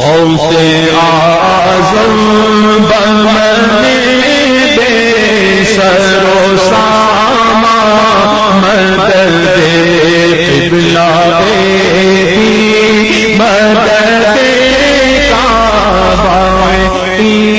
سے آزم بنے دے سرو ساما مدد دے دے مدد کا کعبہ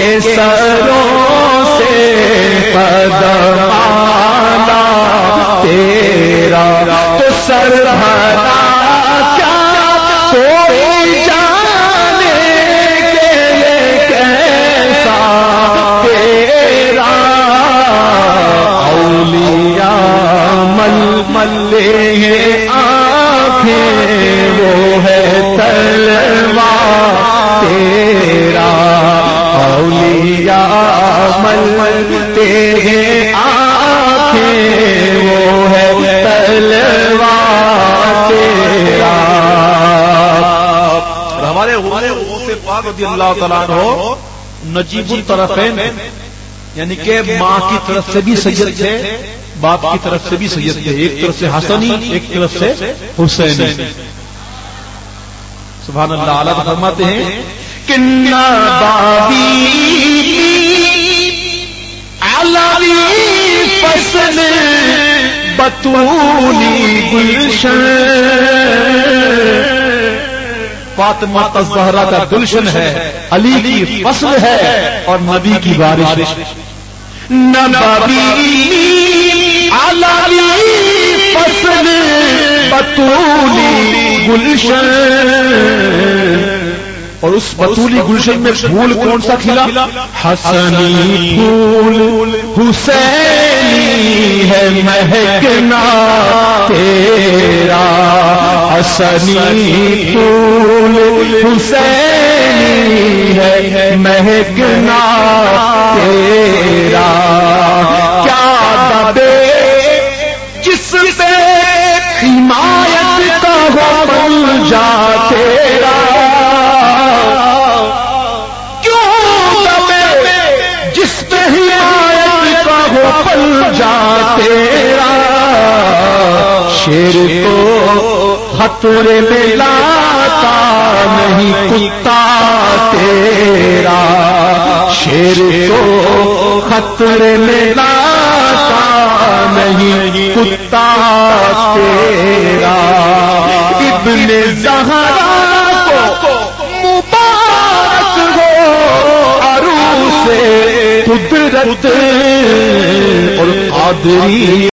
سروں سے پدمانا تیرا تو سر بھرا کیا کوئی جانے کے کیسا تیرا اولیاء مل ملے ہیں آنکھیں وہ ہے تلوا تیرا اولیاء تیرے آنکھیں، وہ ہے تلوا تیرا۔ ہمارے ہمارے غوث پاک رضی اللہ تعالیٰ عنہ نجیب الطرفین یعنی کہ ماں کی طرف سے بھی سید تھے، باپ کی طرف سے بھی سید تھے، ایک طرف سے حسنی، ایک طرف سے حسین سبحان اللہ، اعلیٰ فرماتے ہیں کنا بابی بطولی گلشن۔ فاطمہ تزہرا کا گلشن ہے، علی کی فصل ہے اور نبی کی بارش نبابی علاوی فصل بطولی گلشن۔ اور اس بطولی گلشن میں پھول کون سا کھلا؟ حسنی پھول، حسین۔ ہے مہکنا، تیرا حسنی پھول، حسینی ہے مہکنا، تیرا کیا دبے؟ جس پہ حمایت کا ہو بن جا، تیرا ہو پل جا تیرا شیر کو خطرے میں لاتا نہیں، کتا تیرا۔ شیر کو خطرے میں لاتا نہیں، کتا تیرا۔ ابن زہرا کو مبارک ہو، عروس قدرت قادری